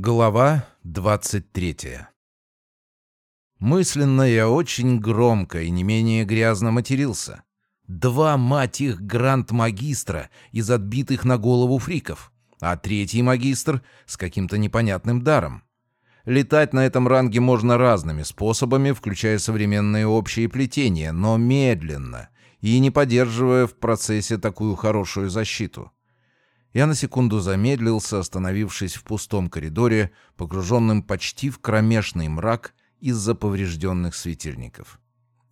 Глава 23 Мысленно я очень громко и не менее грязно матерился. Два, мать их, гранд-магистра из отбитых на голову фриков, а третий магистр с каким-то непонятным даром. Летать на этом ранге можно разными способами, включая современные общие плетения, но медленно и не поддерживая в процессе такую хорошую защиту. Я на секунду замедлился, остановившись в пустом коридоре, погруженном почти в кромешный мрак из-за поврежденных светильников.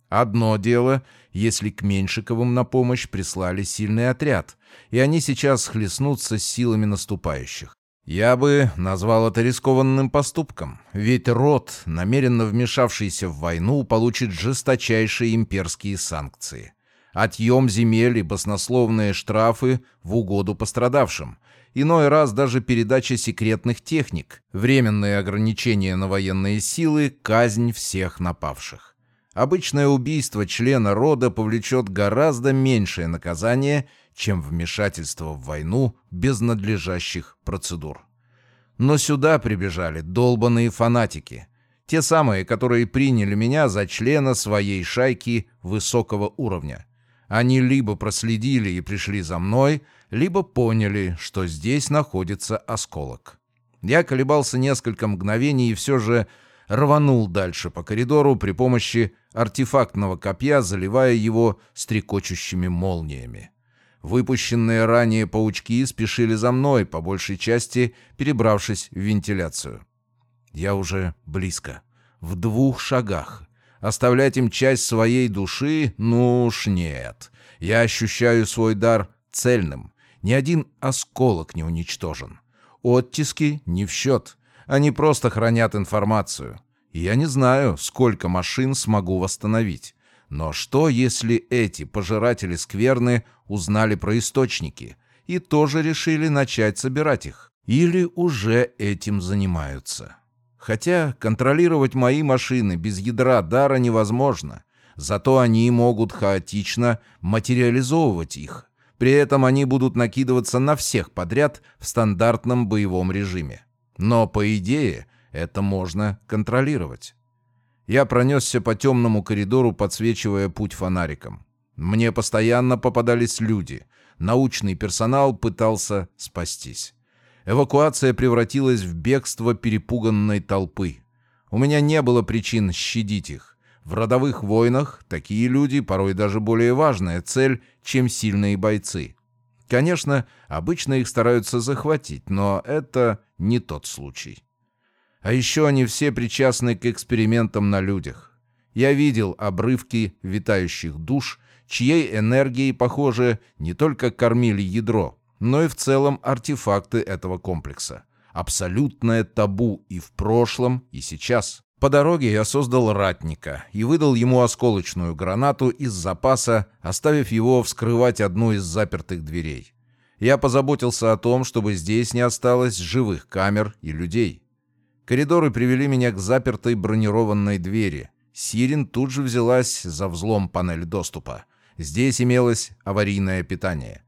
Одно дело, если к Меньшиковым на помощь прислали сильный отряд, и они сейчас хлестнутся с силами наступающих. Я бы назвал это рискованным поступком, ведь род, намеренно вмешавшийся в войну, получит жесточайшие имперские санкции отъем земель и баснословные штрафы в угоду пострадавшим. Иной раз даже передача секретных техник, временные ограничения на военные силы, казнь всех напавших. Обычное убийство члена рода повлечет гораздо меньшее наказание, чем вмешательство в войну без надлежащих процедур. Но сюда прибежали долбанные фанатики. Те самые, которые приняли меня за члена своей шайки высокого уровня. Они либо проследили и пришли за мной, либо поняли, что здесь находится осколок. Я колебался несколько мгновений и все же рванул дальше по коридору при помощи артефактного копья, заливая его стрекочущими молниями. Выпущенные ранее паучки спешили за мной, по большей части перебравшись в вентиляцию. Я уже близко, в двух шагах. Оставлять им часть своей души? Ну уж нет. Я ощущаю свой дар цельным. Ни один осколок не уничтожен. Оттиски не в счет. Они просто хранят информацию. Я не знаю, сколько машин смогу восстановить. Но что, если эти пожиратели скверны узнали про источники и тоже решили начать собирать их? Или уже этим занимаются? Хотя контролировать мои машины без ядра дара невозможно. Зато они могут хаотично материализовывать их. При этом они будут накидываться на всех подряд в стандартном боевом режиме. Но, по идее, это можно контролировать. Я пронесся по темному коридору, подсвечивая путь фонариком. Мне постоянно попадались люди. Научный персонал пытался спастись. Эвакуация превратилась в бегство перепуганной толпы. У меня не было причин щадить их. В родовых войнах такие люди порой даже более важная цель, чем сильные бойцы. Конечно, обычно их стараются захватить, но это не тот случай. А еще они все причастны к экспериментам на людях. Я видел обрывки витающих душ, чьей энергией, похоже, не только кормили ядро, но и в целом артефакты этого комплекса. Абсолютное табу и в прошлом, и сейчас. По дороге я создал ратника и выдал ему осколочную гранату из запаса, оставив его вскрывать одну из запертых дверей. Я позаботился о том, чтобы здесь не осталось живых камер и людей. Коридоры привели меня к запертой бронированной двери. Сирин тут же взялась за взлом панель доступа. Здесь имелось аварийное питание.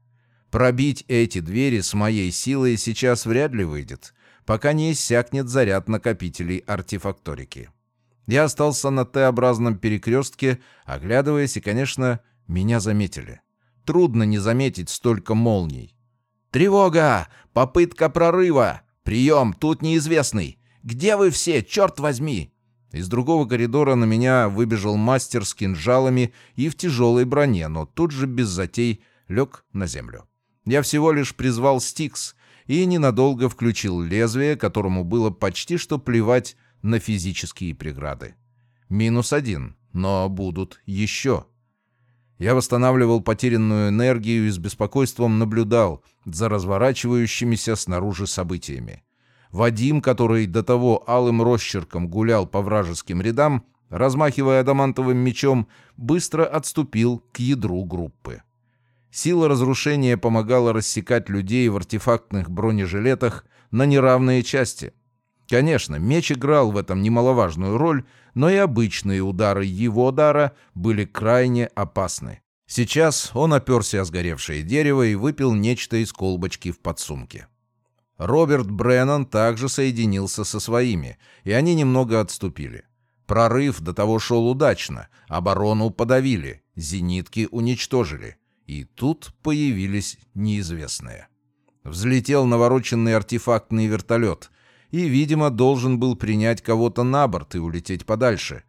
Пробить эти двери с моей силой сейчас вряд ли выйдет, пока не иссякнет заряд накопителей артефакторики. Я остался на Т-образном перекрестке, оглядываясь, и, конечно, меня заметили. Трудно не заметить столько молний. «Тревога! Попытка прорыва! Прием! Тут неизвестный! Где вы все, черт возьми!» Из другого коридора на меня выбежал мастер с кинжалами и в тяжелой броне, но тут же без затей лег на землю. Я всего лишь призвал Стикс и ненадолго включил лезвие, которому было почти что плевать на физические преграды. Минус один, но будут еще. Я восстанавливал потерянную энергию и с беспокойством наблюдал за разворачивающимися снаружи событиями. Вадим, который до того алым росчерком гулял по вражеским рядам, размахивая адамантовым мечом, быстро отступил к ядру группы. Сила разрушения помогала рассекать людей в артефактных бронежилетах на неравные части. Конечно, меч играл в этом немаловажную роль, но и обычные удары его дара были крайне опасны. Сейчас он оперся о сгоревшее дерево и выпил нечто из колбочки в подсумке. Роберт Бреннан также соединился со своими, и они немного отступили. Прорыв до того шел удачно, оборону подавили, зенитки уничтожили. И тут появились неизвестные. Взлетел навороченный артефактный вертолет и, видимо, должен был принять кого-то на борт и улететь подальше.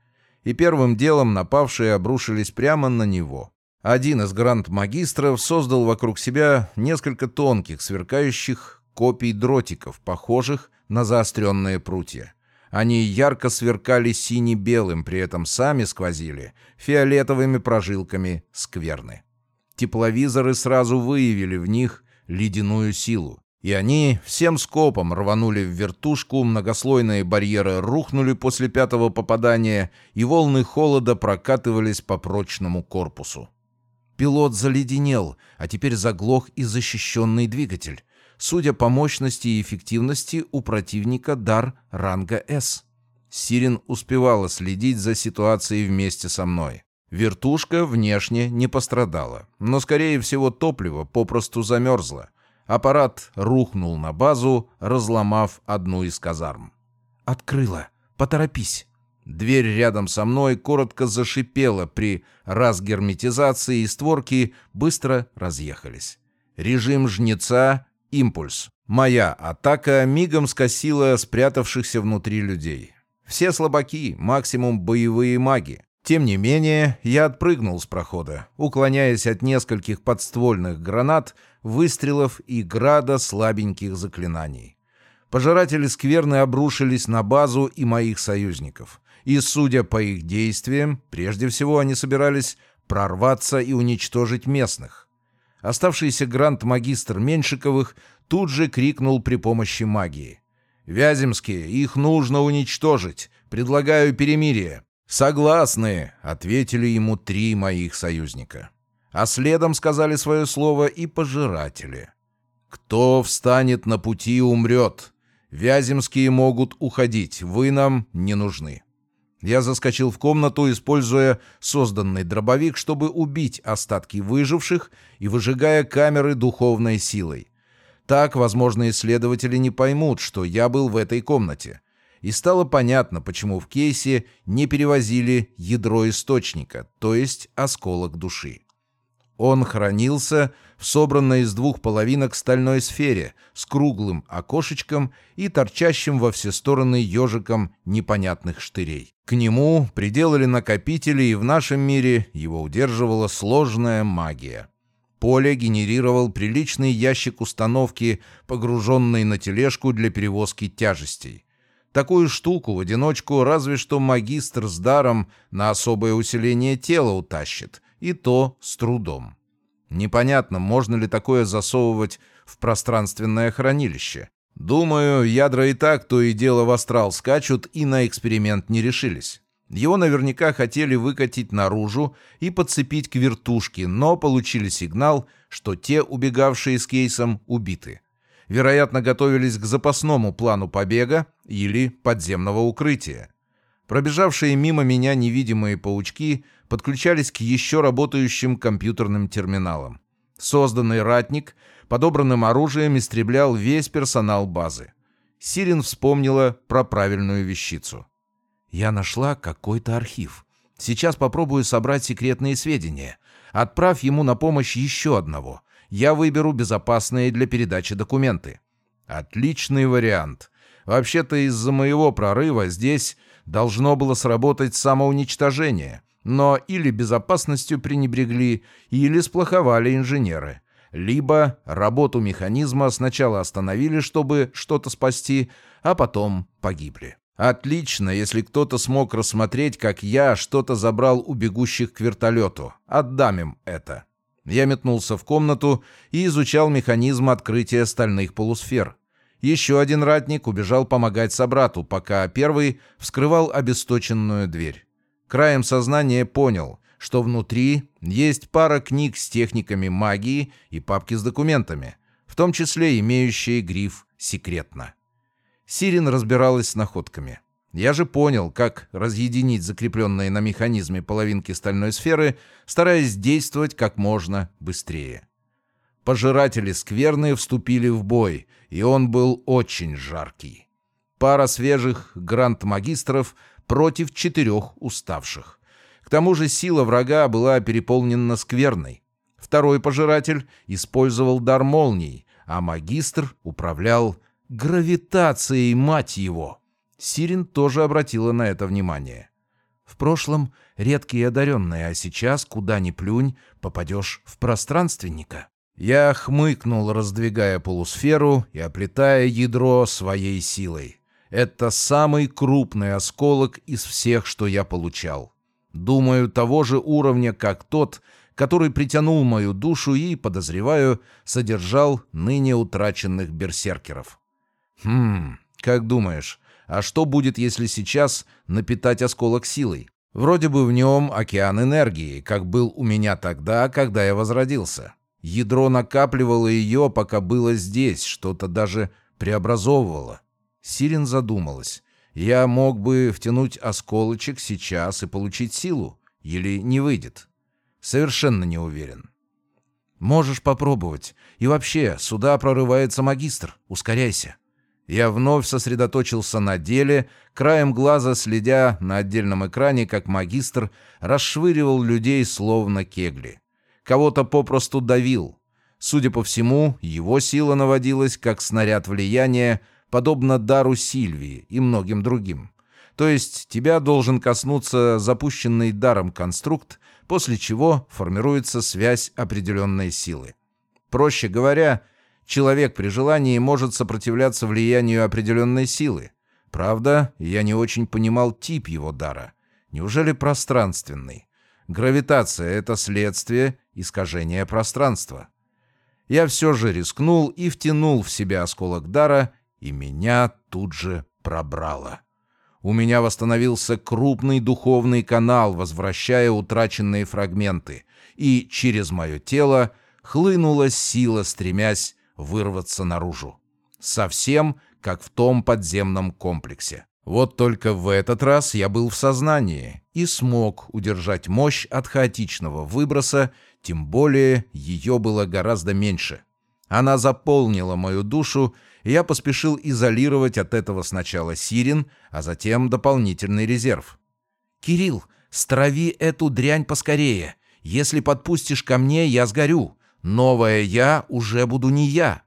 И первым делом напавшие обрушились прямо на него. Один из гранд-магистров создал вокруг себя несколько тонких, сверкающих копий дротиков, похожих на заостренные прутья. Они ярко сверкали сине-белым, при этом сами сквозили фиолетовыми прожилками скверны. Тепловизоры сразу выявили в них ледяную силу. И они всем скопом рванули в вертушку, многослойные барьеры рухнули после пятого попадания, и волны холода прокатывались по прочному корпусу. Пилот заледенел, а теперь заглох и защищенный двигатель. Судя по мощности и эффективности, у противника дар ранга «С». Сирин успевала следить за ситуацией вместе со мной. Вертушка внешне не пострадала, но, скорее всего, топливо попросту замерзло. Аппарат рухнул на базу, разломав одну из казарм. «Открыла! Поторопись!» Дверь рядом со мной коротко зашипела при разгерметизации, и створки быстро разъехались. Режим жнеца — импульс. Моя атака мигом скосила спрятавшихся внутри людей. Все слабаки, максимум боевые маги. Тем не менее, я отпрыгнул с прохода, уклоняясь от нескольких подствольных гранат, выстрелов и града слабеньких заклинаний. Пожиратели скверны обрушились на базу и моих союзников. И, судя по их действиям, прежде всего они собирались прорваться и уничтожить местных. Оставшийся грант-магистр Меньшиковых тут же крикнул при помощи магии. «Вяземские, их нужно уничтожить! Предлагаю перемирие!» «Согласны», — ответили ему три моих союзника. А следом сказали свое слово и пожиратели. «Кто встанет на пути, умрет. Вяземские могут уходить, вы нам не нужны». Я заскочил в комнату, используя созданный дробовик, чтобы убить остатки выживших и выжигая камеры духовной силой. Так, возможно, исследователи не поймут, что я был в этой комнате и стало понятно, почему в кейсе не перевозили ядро источника, то есть осколок души. Он хранился в собранной из двух половинок стальной сфере с круглым окошечком и торчащим во все стороны ежиком непонятных штырей. К нему приделали накопители, и в нашем мире его удерживала сложная магия. Поле генерировал приличный ящик установки, погруженный на тележку для перевозки тяжестей. Такую штуку в одиночку разве что магистр с даром на особое усиление тела утащит, и то с трудом. Непонятно, можно ли такое засовывать в пространственное хранилище. Думаю, ядра и так то и дело в астрал скачут и на эксперимент не решились. Его наверняка хотели выкатить наружу и подцепить к вертушке, но получили сигнал, что те, убегавшие с кейсом, убиты вероятно, готовились к запасному плану побега или подземного укрытия. Пробежавшие мимо меня невидимые паучки подключались к еще работающим компьютерным терминалам. Созданный ратник подобранным оружием истреблял весь персонал базы. Сирин вспомнила про правильную вещицу. «Я нашла какой-то архив. Сейчас попробую собрать секретные сведения. Отправь ему на помощь еще одного я выберу безопасные для передачи документы. Отличный вариант. Вообще-то из-за моего прорыва здесь должно было сработать самоуничтожение, но или безопасностью пренебрегли, или сплоховали инженеры. Либо работу механизма сначала остановили, чтобы что-то спасти, а потом погибли. Отлично, если кто-то смог рассмотреть, как я что-то забрал у бегущих к вертолету. Отдам им это. Я метнулся в комнату и изучал механизм открытия стальных полусфер. Еще один ратник убежал помогать собрату, пока первый вскрывал обесточенную дверь. Краем сознания понял, что внутри есть пара книг с техниками магии и папки с документами, в том числе имеющие гриф «Секретно». Сирин разбиралась с находками. Я же понял, как разъединить закрепленные на механизме половинки стальной сферы, стараясь действовать как можно быстрее. Пожиратели скверные вступили в бой, и он был очень жаркий. Пара свежих гранд-магистров против четырех уставших. К тому же сила врага была переполнена скверной. Второй пожиратель использовал дар молний, а магистр управлял гравитацией, мать его. Сирин тоже обратила на это внимание. В прошлом редкий и одаренный, а сейчас, куда ни плюнь, попадешь в пространственника. Я хмыкнул, раздвигая полусферу и оплетая ядро своей силой. Это самый крупный осколок из всех, что я получал. Думаю, того же уровня, как тот, который притянул мою душу и, подозреваю, содержал ныне утраченных берсеркеров. Хм, как думаешь, а что будет, если сейчас напитать осколок силой? Вроде бы в нем океан энергии, как был у меня тогда, когда я возродился. Ядро накапливало ее, пока было здесь, что-то даже преобразовывало. Сирин задумалась. Я мог бы втянуть осколочек сейчас и получить силу. Или не выйдет? Совершенно не уверен. Можешь попробовать. И вообще, сюда прорывается магистр. Ускоряйся. Я вновь сосредоточился на деле, краем глаза следя на отдельном экране, как магистр расшвыривал людей словно кегли кого-то попросту давил. Судя по всему, его сила наводилась как снаряд влияния, подобно дару Сильвии и многим другим. То есть тебя должен коснуться запущенный даром конструкт, после чего формируется связь определенной силы. Проще говоря, человек при желании может сопротивляться влиянию определенной силы. Правда, я не очень понимал тип его дара. Неужели пространственный? Гравитация — это следствие искажения пространства. Я все же рискнул и втянул в себя осколок дара, и меня тут же пробрало. У меня восстановился крупный духовный канал, возвращая утраченные фрагменты, и через мое тело хлынула сила, стремясь вырваться наружу. Совсем как в том подземном комплексе. Вот только в этот раз я был в сознании и смог удержать мощь от хаотичного выброса, тем более ее было гораздо меньше. Она заполнила мою душу, и я поспешил изолировать от этого сначала Сирин, а затем дополнительный резерв. «Кирилл, страви эту дрянь поскорее. Если подпустишь ко мне, я сгорю. Новая я уже буду не я».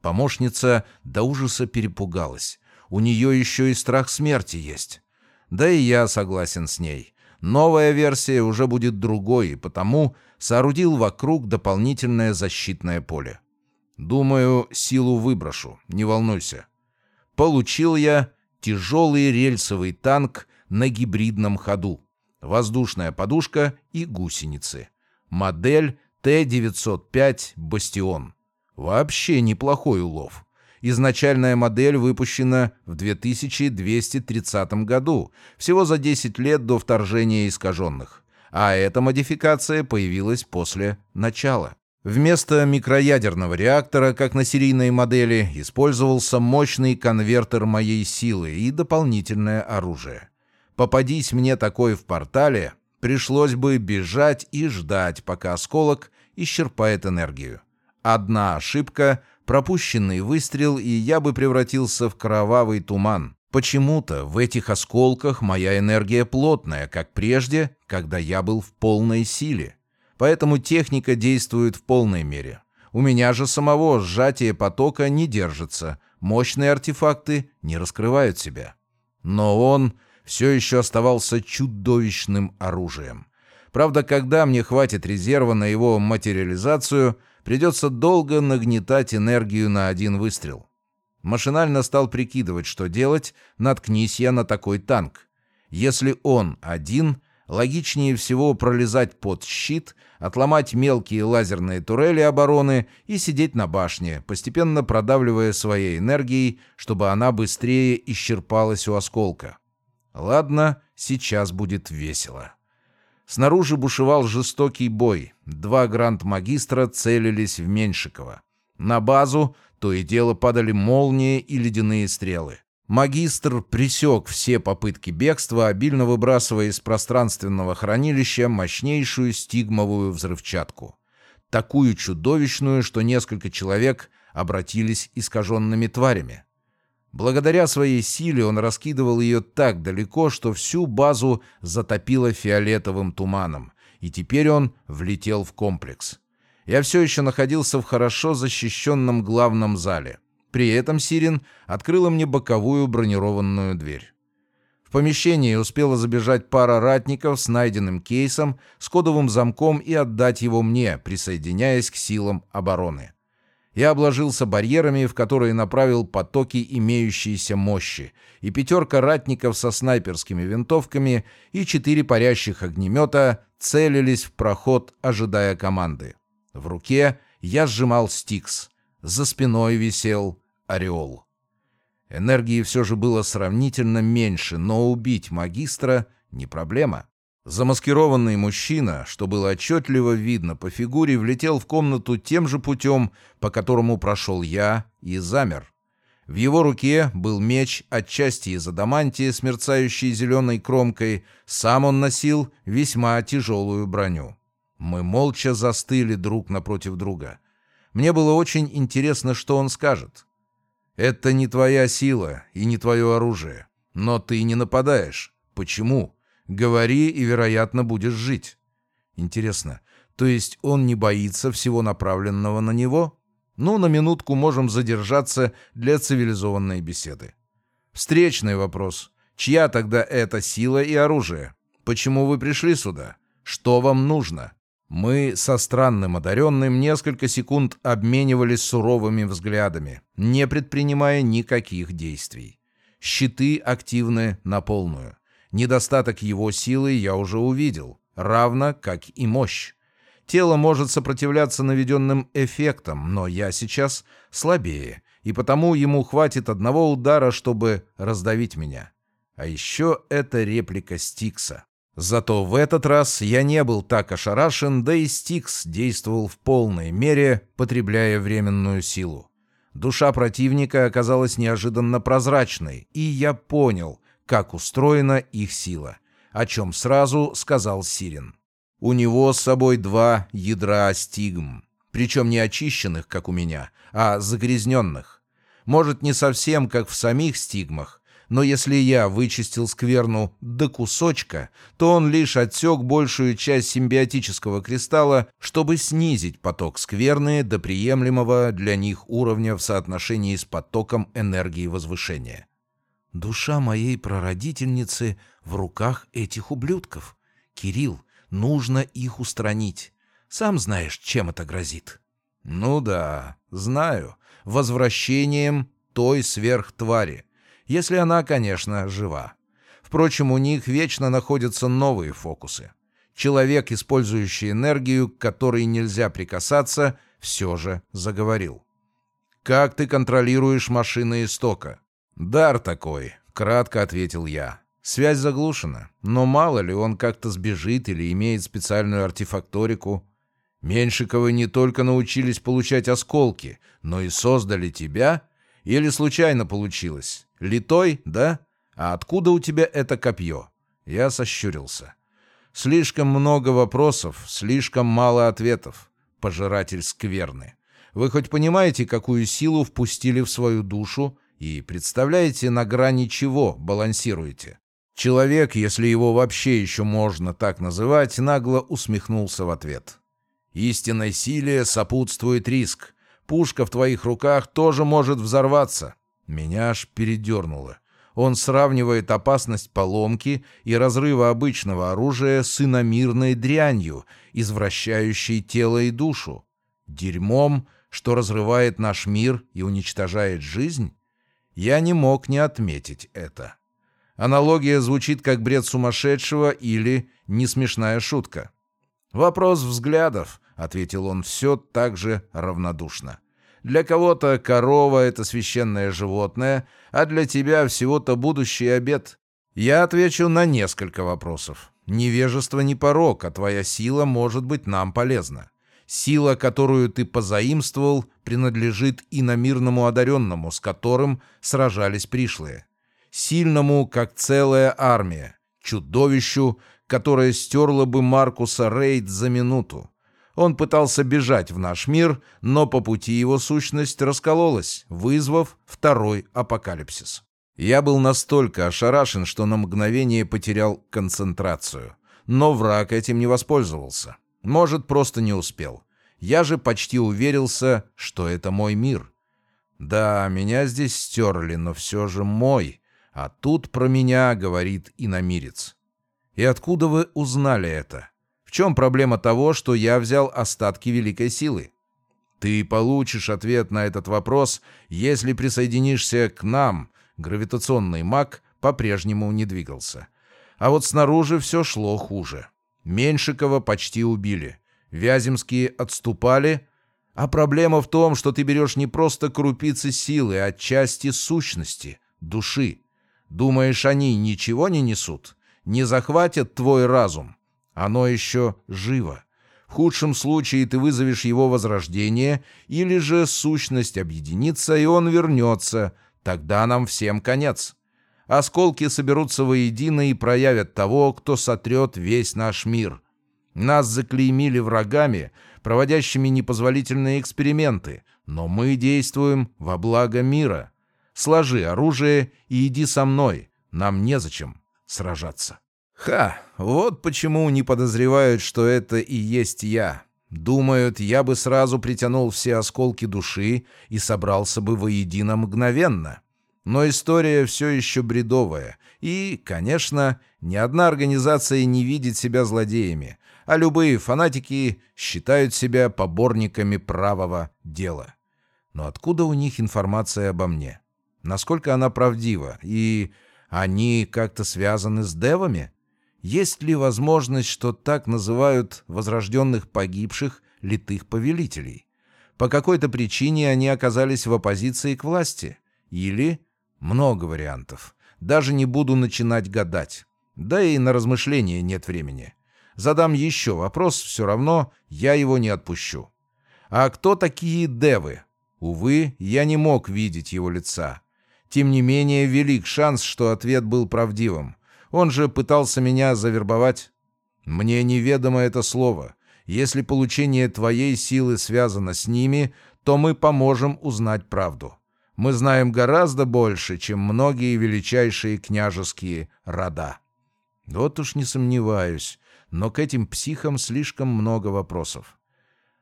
Помощница до ужаса перепугалась у нее еще и страх смерти есть. Да и я согласен с ней. Новая версия уже будет другой, и потому соорудил вокруг дополнительное защитное поле. Думаю, силу выброшу, не волнуйся. Получил я тяжелый рельсовый танк на гибридном ходу, воздушная подушка и гусеницы. Модель Т-905 «Бастион». Вообще неплохой улов. Изначальная модель выпущена в 2230 году, всего за 10 лет до вторжения искаженных. А эта модификация появилась после начала. Вместо микроядерного реактора, как на серийной модели, использовался мощный конвертер моей силы и дополнительное оружие. Попадись мне такой в портале, пришлось бы бежать и ждать, пока осколок исчерпает энергию. Одна ошибка — пропущенный выстрел, и я бы превратился в кровавый туман. Почему-то в этих осколках моя энергия плотная, как прежде, когда я был в полной силе. Поэтому техника действует в полной мере. У меня же самого сжатие потока не держится, мощные артефакты не раскрывают себя. Но он все еще оставался чудовищным оружием. Правда, когда мне хватит резерва на его материализацию – Придется долго нагнетать энергию на один выстрел. Машинально стал прикидывать, что делать, наткнись я на такой танк. Если он один, логичнее всего пролезать под щит, отломать мелкие лазерные турели обороны и сидеть на башне, постепенно продавливая своей энергией, чтобы она быстрее исчерпалась у осколка. Ладно, сейчас будет весело. Снаружи бушевал жестокий бой. Два гранд-магистра целились в Меньшикова. На базу то и дело падали молнии и ледяные стрелы. Магистр пресек все попытки бегства, обильно выбрасывая из пространственного хранилища мощнейшую стигмовую взрывчатку. такую чудовищную, что несколько человек обратились искаженными тварями. Благодаря своей силе он раскидывал ее так далеко, что всю базу затопило фиолетовым туманом, и теперь он влетел в комплекс. Я все еще находился в хорошо защищенном главном зале. При этом Сирин открыла мне боковую бронированную дверь. В помещении успела забежать пара ратников с найденным кейсом, с кодовым замком и отдать его мне, присоединяясь к силам обороны. Я обложился барьерами, в которые направил потоки имеющейся мощи, и пятерка ратников со снайперскими винтовками и четыре парящих огнемета целились в проход, ожидая команды. В руке я сжимал стикс, за спиной висел ореол. Энергии все же было сравнительно меньше, но убить магистра не проблема. Замаскированный мужчина, что было отчетливо видно по фигуре, влетел в комнату тем же путем, по которому прошел я, и замер. В его руке был меч, отчасти из адамантия, с мерцающей зеленой кромкой. Сам он носил весьма тяжелую броню. Мы молча застыли друг напротив друга. Мне было очень интересно, что он скажет. «Это не твоя сила и не твое оружие. Но ты не нападаешь. Почему?» Говори, и, вероятно, будешь жить. Интересно, то есть он не боится всего направленного на него? Ну, на минутку можем задержаться для цивилизованной беседы. Встречный вопрос. Чья тогда эта сила и оружие? Почему вы пришли сюда? Что вам нужно? Мы со странным одаренным несколько секунд обменивались суровыми взглядами, не предпринимая никаких действий. Щиты активны на полную. Недостаток его силы я уже увидел, равно как и мощь. Тело может сопротивляться наведенным эффектам, но я сейчас слабее, и потому ему хватит одного удара, чтобы раздавить меня. А еще это реплика Стикса. Зато в этот раз я не был так ошарашен, да и Стикс действовал в полной мере, потребляя временную силу. Душа противника оказалась неожиданно прозрачной, и я понял, как устроена их сила, о чем сразу сказал Сирин. У него с собой два ядра стигм, причем не очищенных, как у меня, а загрязненных. Может, не совсем как в самих стигмах, но если я вычистил скверну до кусочка, то он лишь отсек большую часть симбиотического кристалла, чтобы снизить поток скверны до приемлемого для них уровня в соотношении с потоком энергии возвышения. Душа моей прародительницы в руках этих ублюдков. Кирилл, нужно их устранить. Сам знаешь, чем это грозит. Ну да, знаю. Возвращением той сверхтвари. Если она, конечно, жива. Впрочем, у них вечно находятся новые фокусы. Человек, использующий энергию, к которой нельзя прикасаться, все же заговорил. «Как ты контролируешь машины истока?» «Дар такой», — кратко ответил я. «Связь заглушена, но мало ли он как-то сбежит или имеет специальную артефакторику. Меньшиковы не только научились получать осколки, но и создали тебя? Или случайно получилось? Литой, да? А откуда у тебя это копье?» Я сощурился. «Слишком много вопросов, слишком мало ответов. Пожиратель скверны. Вы хоть понимаете, какую силу впустили в свою душу, и представляете, на грани чего балансируете? Человек, если его вообще еще можно так называть, нагло усмехнулся в ответ. Истинной силе сопутствует риск. Пушка в твоих руках тоже может взорваться. Меня аж передернуло. Он сравнивает опасность поломки и разрыва обычного оружия с иномирной дрянью, извращающей тело и душу. Дерьмом, что разрывает наш мир и уничтожает жизнь? Я не мог не отметить это. Аналогия звучит как бред сумасшедшего или несмешная шутка. «Вопрос взглядов», — ответил он все так же равнодушно. «Для кого-то корова — это священное животное, а для тебя всего-то будущий обед. Я отвечу на несколько вопросов. Невежество не порог, а твоя сила может быть нам полезна. Сила, которую ты позаимствовал, принадлежит иномирному одаренному, с которым сражались пришлые. Сильному, как целая армия. Чудовищу, которое стерло бы Маркуса Рейд за минуту. Он пытался бежать в наш мир, но по пути его сущность раскололась, вызвав второй апокалипсис. Я был настолько ошарашен, что на мгновение потерял концентрацию. Но враг этим не воспользовался. Может, просто не успел. Я же почти уверился, что это мой мир. Да, меня здесь стерли, но все же мой. А тут про меня говорит иномирец. И откуда вы узнали это? В чем проблема того, что я взял остатки великой силы? Ты получишь ответ на этот вопрос, если присоединишься к нам. Гравитационный маг по-прежнему не двигался. А вот снаружи все шло хуже. Меньшикова почти убили. Вяземские отступали. А проблема в том, что ты берешь не просто крупицы силы, а части сущности, души. Думаешь, они ничего не несут? Не захватят твой разум? Оно еще живо. В худшем случае ты вызовешь его возрождение, или же сущность объединится, и он вернется. Тогда нам всем конец. Осколки соберутся воедино и проявят того, кто сотрет весь наш мир. Нас заклеймили врагами, проводящими непозволительные эксперименты, но мы действуем во благо мира. Сложи оружие и иди со мной, нам незачем сражаться. Ха, вот почему не подозревают, что это и есть я. Думают, я бы сразу притянул все осколки души и собрался бы воедино мгновенно. Но история все еще бредовая, и, конечно, ни одна организация не видит себя злодеями, а любые фанатики считают себя поборниками правого дела. Но откуда у них информация обо мне? Насколько она правдива? И они как-то связаны с девами? Есть ли возможность, что так называют возрожденных погибших литых повелителей? По какой-то причине они оказались в оппозиции к власти? Или... Много вариантов. Даже не буду начинать гадать. Да и на размышления нет времени. Задам еще вопрос, все равно я его не отпущу. А кто такие девы? Увы, я не мог видеть его лица. Тем не менее, велик шанс, что ответ был правдивым. Он же пытался меня завербовать. Мне неведомо это слово. Если получение твоей силы связано с ними, то мы поможем узнать правду. Мы знаем гораздо больше, чем многие величайшие княжеские рода. Вот уж не сомневаюсь, но к этим психам слишком много вопросов.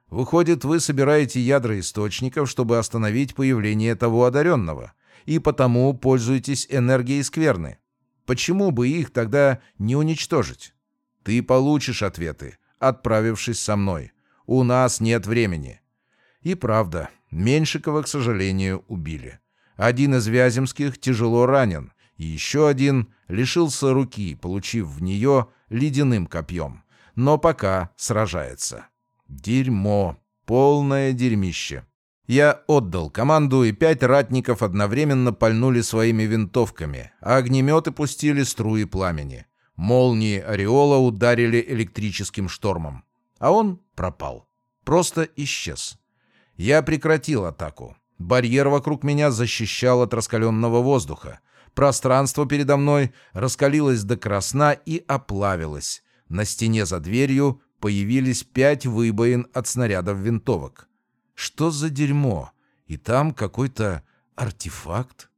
Выходит, вы собираете ядра источников, чтобы остановить появление того одаренного, и потому пользуетесь энергией скверны. Почему бы их тогда не уничтожить? Ты получишь ответы, отправившись со мной. У нас нет времени. И правда, Меньшикова, к сожалению, убили. Один из Вяземских тяжело ранен, и еще один лишился руки, получив в нее ледяным копьем. Но пока сражается. Дерьмо. Полное дерьмище. Я отдал команду, и пять ратников одновременно пальнули своими винтовками, а огнеметы пустили струи пламени. Молнии Ореола ударили электрическим штормом. А он пропал. Просто исчез. Я прекратил атаку. Барьер вокруг меня защищал от раскаленного воздуха. Пространство передо мной раскалилось до красна и оплавилось. На стене за дверью появились пять выбоин от снарядов винтовок. Что за дерьмо? И там какой-то артефакт?